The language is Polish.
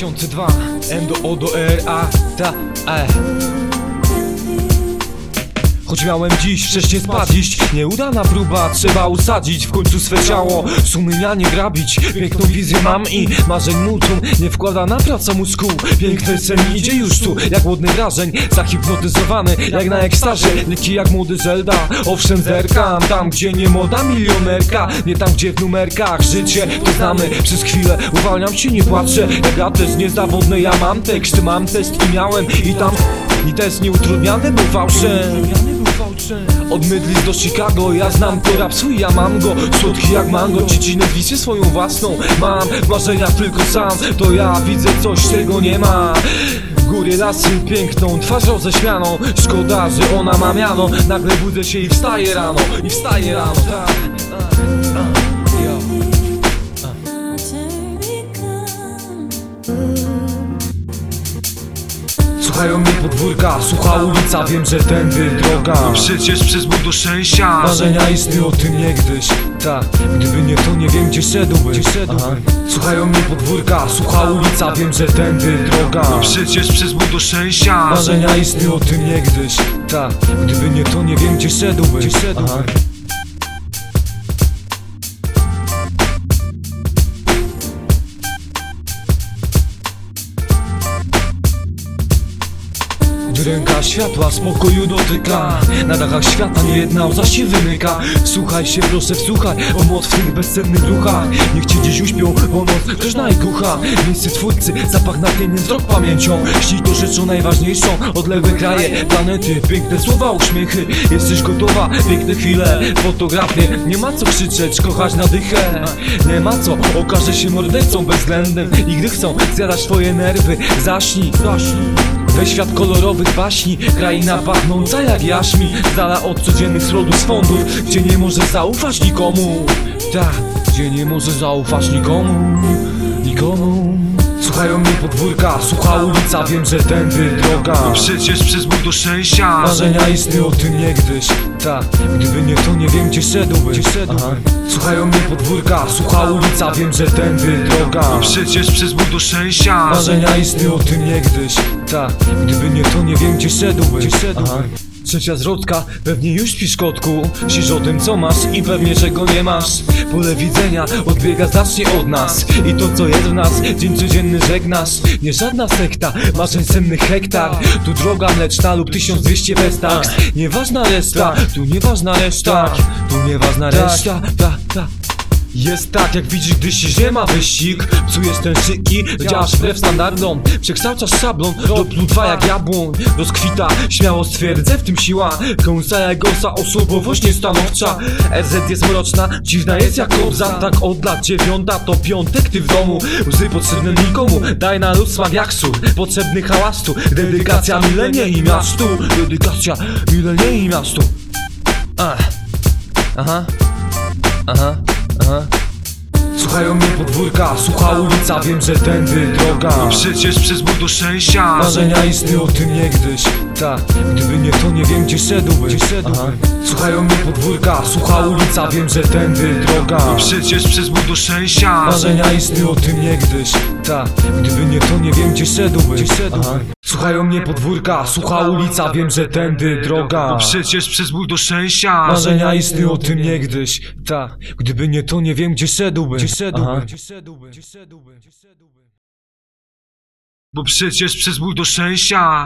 2002 M do O do R A ta E Choć miałem dziś wcześniej spadzić Nieudana próba, trzeba usadzić W końcu swe ciało, sumienia nie grabić Piękną wizję mam i marzeń multum Nie wkładana praca mózgu. Piękny sen idzie już tu, jak głodny wrażeń Zahipnotyzowany, jak na ekstazie Leki jak młody Zelda, owszem zerkam Tam gdzie nie moda milionerka Nie tam gdzie w numerkach życie to znamy. Przez chwilę uwalniam się, nie płaczę Jak ja też niezawodny, ja mam tekst Mam test i miałem i tam Ni test nieutrudniany był fałszem od Mydlis do Chicago, ja znam to rapsu i ja mam go. Słodki jak mango, dziecinę wizję swoją własną. Mam w marzeniach tylko sam, to ja widzę coś, czego nie ma. Góry, lasy, piękną twarzą ześmianą. Szkoda, że ona ma miano. Nagle budzę się i wstaję rano I wstaję rano, tak podwórka, słucha ulica, wiem, że tędy droga. Przecież przez ból do szczęścia. Marzenia istniły o tym niegdyś. Tak, gdyby nie to nie wiem gdzie szedłbym, gdzie szedłbym. Słuchają mnie podwórka, słucha ulica, wiem, że tędy droga. Przecież przez ból do szczęścia. Marzenia istniły o tym niegdyś. Tak, gdyby nie to nie wiem gdzie szedłbym, gdzie szedłbym. Ręka światła spokoju dotyka Na dachach świata nie jedna łza się wymyka. Słuchaj się proszę, wsłuchaj o moc w tych bezcennych ruchach Niech ci dziś uśpią, bo noc groźna i Miejsce twórcy, zapach natchnieniem, wzrok pamięcią. Śni to rzeczą najważniejszą, odległe kraje, planety Piękne słowa, uśmiechy, jesteś gotowa Piękne chwile, fotografie. Nie ma co krzyczeć, kochać na dychę. Nie ma co, okaże się mordercą bezwzględnym. I gdy chcą zjadać twoje nerwy Zaśnij, zaśnij we świat kolorowych baśni, kraina pachnąca jak jaśmi. Z dala od codziennych srodów swądów Gdzie nie może zaufać nikomu. Tak, gdzie nie może zaufać nikomu Nikomu. Słuchają mnie podwórka, słucha ulica, wiem, że tędy droga. Przecież przez ból do szczęścia Marzenia istniły o tym niegdyś Tak, gdyby nie to nie wiem gdzie szedłbym, gdzie szedłbym. Słuchają mnie podwórka, słucha ulica, wiem, że tędy droga. Przecież przez ból do szczęścia. Marzenia istniły o tym niegdyś. Tak, gdyby nie to nie wiem gdzie szedłbym, gdzie szedłbym. Trzecia zwrotka, pewnie już śpisz kotku. Śpisz o tym co masz i pewnie czego nie masz. Pole widzenia odbiega znacznie od nas. I to co jest w nas, dzień codzienny żegnasz. Nie żadna sekta, marzeń sennych hektar. Tu droga mleczna lub 1200 westach Nieważna reszta, tu nieważna reszta. Tu nieważna reszta, ta, ta jest tak, jak widzisz, gdy się ziema wyścig. Psujesz ten szyki, działasz wbrew standardom. Przekształcasz szablon do plutwa jak jabłoń. Rozkwita, śmiało stwierdzę w tym siła. Kąsa jak osa, osobowość niestanowcza RZ jest mroczna, dziwna jest jak obza. Tak od lat dziewiąta to piątek, ty w domu. Łzy potrzebne nikomu, daj na lud smak jak sól Potrzebny hałastu, dedykacja milenie i miastu. Dedykacja milenie i miastu. Ach. Aha, aha Aha. Słuchają mnie podwórka, słucha ulica, wiem, że tędy droga. Przecież przez do szczęścia. Marzenia istniły o tym niegdyś. Tak, gdyby nie to nie wiem gdzie szedłbym, gdzie szedłbym. Słuchają mnie podwórka, słucha ulica, wiem, że tędy droga. Przecież przez do szczęścia. Marzenia istniły o tym niegdyś. Tak, gdyby nie to nie wiem gdzie szedłbym, gdzie szedłbym. Słuchają mnie podwórka, słucha ulica, wiem, że tędy droga. Przecież przez ból do szczęścia. Marzenia istniły o tym niegdyś. Tak, gdyby nie to nie wiem gdzie szedłbym Gdzie szedłbym, szedłbym Bo przecież przez ból do szczęścia